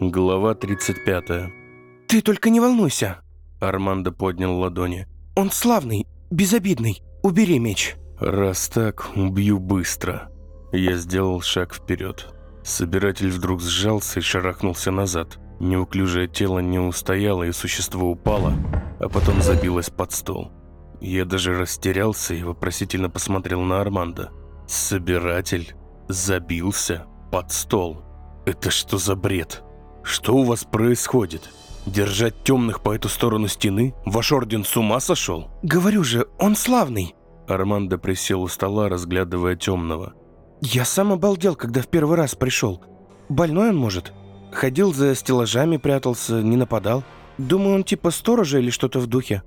Глава 35. «Ты только не волнуйся. Армандо поднял ладони. Он славный, безобидный. Убери меч». «Раз так, убью быстро». Я сделал шаг вперед. Собиратель вдруг сжался и шарахнулся назад. Неуклюжее тело не устояло, и существо упало, а потом забилось под стол. Я даже растерялся и вопросительно посмотрел на Армандо. «Собиратель забился под стол. Это что за бред? Что у вас происходит? Держать темных по эту сторону стены? Ваш орден с ума сошел?» «Говорю же, он славный». Армандо присел у стола, разглядывая темного. «Я сам обалдел, когда в первый раз пришел. Больной он, может? Ходил за стеллажами, прятался, не нападал. Думаю, он типа сторожа или что-то в духе.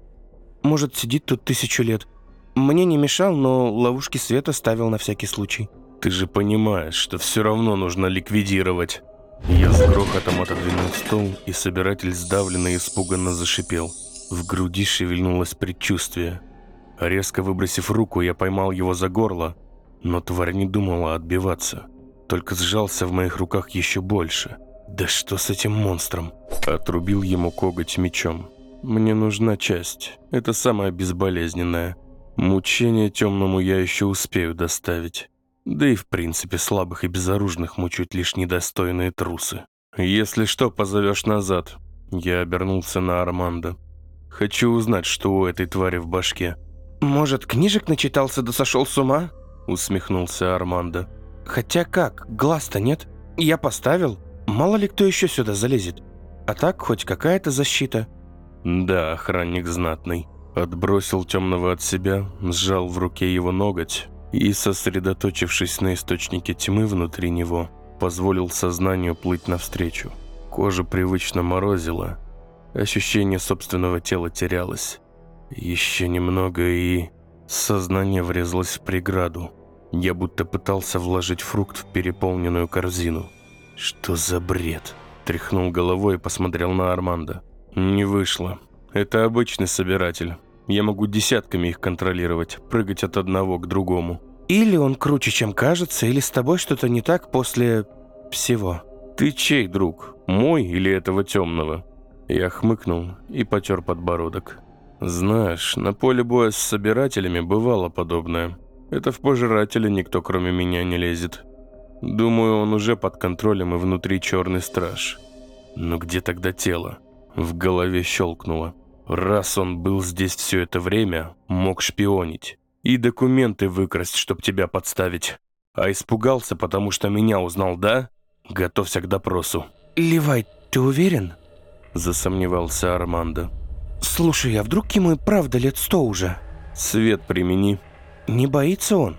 Может, сидит тут тысячу лет. Мне не мешал, но ловушки света ставил на всякий случай». «Ты же понимаешь, что все равно нужно ликвидировать». Я с грохотом отодвинул стол, и собиратель сдавленно и испуганно зашипел. В груди шевельнулось предчувствие. Резко выбросив руку, я поймал его за горло, но тварь не думала отбиваться, только сжался в моих руках еще больше. Да что с этим монстром? Отрубил ему коготь мечом. Мне нужна часть, это самая безболезненная. Мучение темному я еще успею доставить. Да и в принципе слабых и безоружных мучают лишь недостойные трусы. Если что, позовешь назад. Я обернулся на Армандо. Хочу узнать, что у этой твари в башке. «Может, книжек начитался да сошел с ума?» Усмехнулся Армандо. «Хотя как, глаз-то нет. Я поставил. Мало ли кто еще сюда залезет. А так хоть какая-то защита». Да, охранник знатный. Отбросил темного от себя, сжал в руке его ноготь, и, сосредоточившись на источнике тьмы внутри него, позволил сознанию плыть навстречу. Кожа привычно морозила, ощущение собственного тела терялось. Еще немного и... Сознание врезалось в преграду. Я будто пытался вложить фрукт в переполненную корзину. «Что за бред?» Тряхнул головой и посмотрел на Армандо. «Не вышло. Это обычный собиратель. Я могу десятками их контролировать, прыгать от одного к другому. Или он круче, чем кажется, или с тобой что-то не так после... всего. Ты чей друг? Мой или этого темного? Я хмыкнул и потер подбородок. Знаешь, на поле боя с собирателями бывало подобное. Это в пожирателя никто кроме меня не лезет. Думаю, он уже под контролем и внутри черный страж. Но где тогда тело? В голове щелкнуло. Раз он был здесь все это время, мог шпионить. И документы выкрасть, чтоб тебя подставить. А испугался, потому что меня узнал, да? Готовься к допросу. «Левай, ты уверен?» Засомневался Армандо. «Слушай, а вдруг ему и правда лет сто уже?» «Свет примени». «Не боится он?»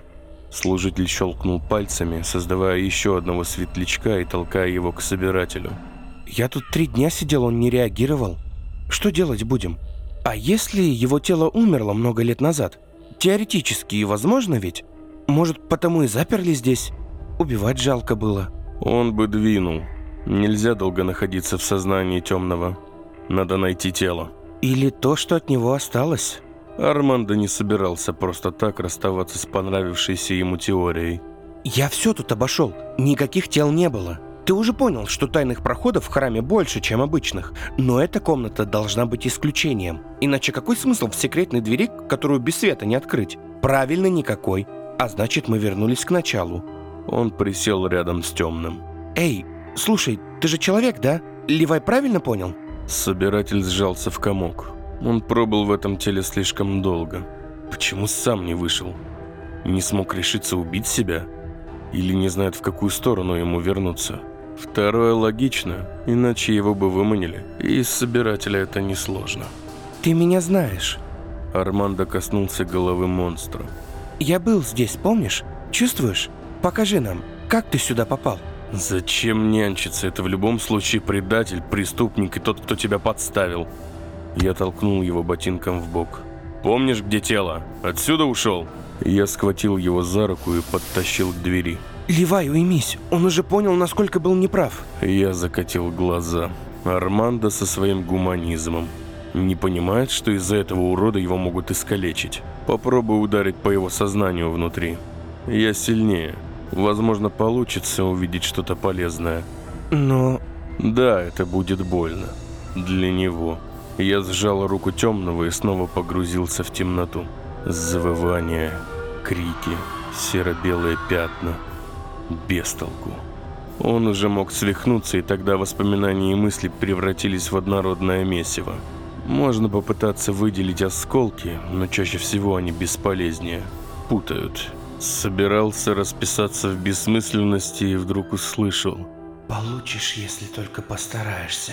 Служитель щелкнул пальцами, создавая еще одного светлячка и толкая его к собирателю. «Я тут три дня сидел, он не реагировал. Что делать будем? А если его тело умерло много лет назад? Теоретически возможно ведь? Может, потому и заперли здесь? Убивать жалко было». «Он бы двинул. Нельзя долго находиться в сознании темного. Надо найти тело». «Или то, что от него осталось». Армандо не собирался просто так расставаться с понравившейся ему теорией. «Я все тут обошел. Никаких тел не было. Ты уже понял, что тайных проходов в храме больше, чем обычных. Но эта комната должна быть исключением. Иначе какой смысл в секретной двери, которую без света не открыть? Правильно, никакой. А значит, мы вернулись к началу». Он присел рядом с темным. «Эй, слушай, ты же человек, да? Левай правильно понял?» Собиратель сжался в комок. Он пробыл в этом теле слишком долго. Почему сам не вышел? Не смог решиться убить себя? Или не знает, в какую сторону ему вернуться? Второе логично, иначе его бы выманили. И из собирателя это несложно. «Ты меня знаешь». Армандо коснулся головы монстра. «Я был здесь, помнишь? Чувствуешь? Покажи нам, как ты сюда попал?» «Зачем нянчиться? Это в любом случае предатель, преступник и тот, кто тебя подставил». Я толкнул его ботинком в бок. «Помнишь, где тело? Отсюда ушел?» Я схватил его за руку и подтащил к двери. «Левай, уймись, он уже понял, насколько был неправ». Я закатил глаза. Армандо со своим гуманизмом. Не понимает, что из-за этого урода его могут искалечить. Попробуй ударить по его сознанию внутри. Я сильнее. Возможно, получится увидеть что-то полезное. Но Да, это будет больно. Для него. Я сжал руку темного и снова погрузился в темноту. Завывания, крики, серо-белые пятна. Без толку. Он уже мог свихнуться, и тогда воспоминания и мысли превратились в однородное месиво. Можно попытаться выделить осколки, но чаще всего они бесполезнее. Путают. Собирался расписаться в бессмысленности и вдруг услышал. Получишь, если только постараешься.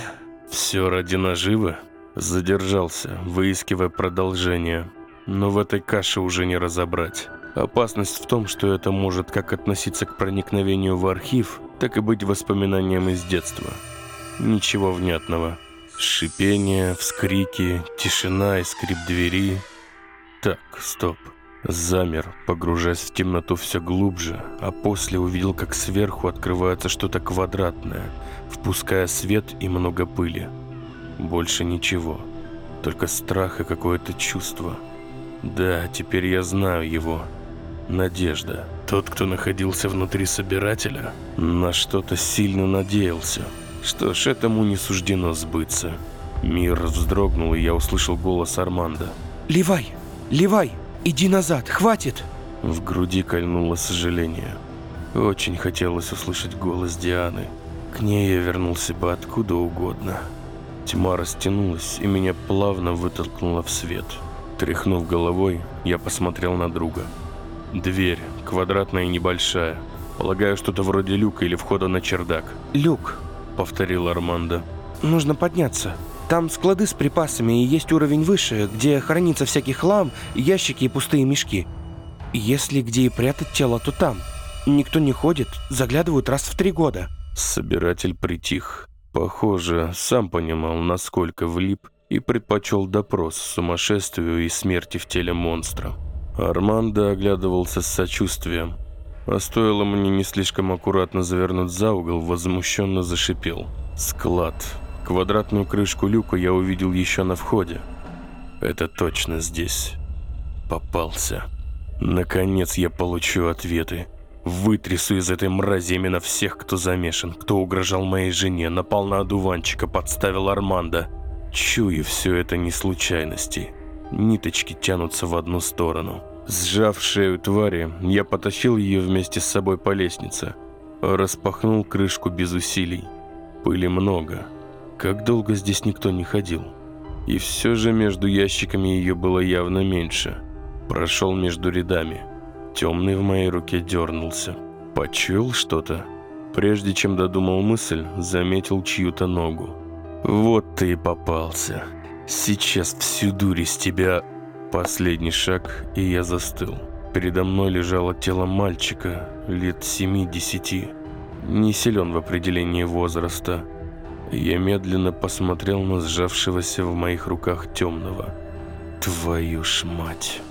Все ради наживы? Задержался, выискивая продолжение. Но в этой каше уже не разобрать. Опасность в том, что это может как относиться к проникновению в архив, так и быть воспоминанием из детства. Ничего внятного. Шипение, вскрики, тишина и скрип двери. Так, стоп. Замер, погружаясь в темноту все глубже, а после увидел, как сверху открывается что-то квадратное, впуская свет и много пыли. Больше ничего, только страх и какое-то чувство. Да, теперь я знаю его. Надежда. Тот, кто находился внутри собирателя, на что-то сильно надеялся. Что ж, этому не суждено сбыться. Мир вздрогнул, и я услышал голос Арманда. Левай! Левай! Иди назад! Хватит! В груди кольнуло сожаление. Очень хотелось услышать голос Дианы. К ней я вернулся бы откуда угодно. Тьма растянулась, и меня плавно вытолкнуло в свет. Тряхнув головой, я посмотрел на друга. Дверь, квадратная и небольшая. Полагаю, что-то вроде люка или входа на чердак. Люк, Повторил Армандо. нужно подняться. Там склады с припасами и есть уровень выше, где хранится всякий хлам, ящики и пустые мешки. Если где и прятать тело, то там. Никто не ходит, заглядывают раз в три года. Собиратель притих. Похоже, сам понимал, насколько влип, и предпочел допрос сумасшествию и смерти в теле монстра. Армандо оглядывался с сочувствием, а стоило мне не слишком аккуратно завернуть за угол, возмущенно зашипел. Склад. Квадратную крышку люка я увидел еще на входе. Это точно здесь. Попался. Наконец я получу ответы. Вытрясу из этой мрази именно всех, кто замешан, кто угрожал моей жене, напал на одуванчика, подставил Армандо. Чую, все это не случайности. Ниточки тянутся в одну сторону. Сжав шею твари, я потащил ее вместе с собой по лестнице. Распахнул крышку без усилий. Пыли много. Как долго здесь никто не ходил. И все же между ящиками ее было явно меньше. Прошел между рядами. Темный в моей руке дернулся. Почуял что-то? Прежде чем додумал мысль, заметил чью-то ногу. Вот ты и попался. Сейчас всю дурь из тебя... Последний шаг, и я застыл. Передо мной лежало тело мальчика лет семи-десяти. Не силен в определении возраста. Я медленно посмотрел на сжавшегося в моих руках темного. Твою ж мать.